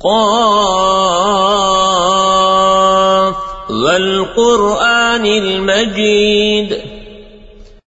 قاف والقرآن المجيد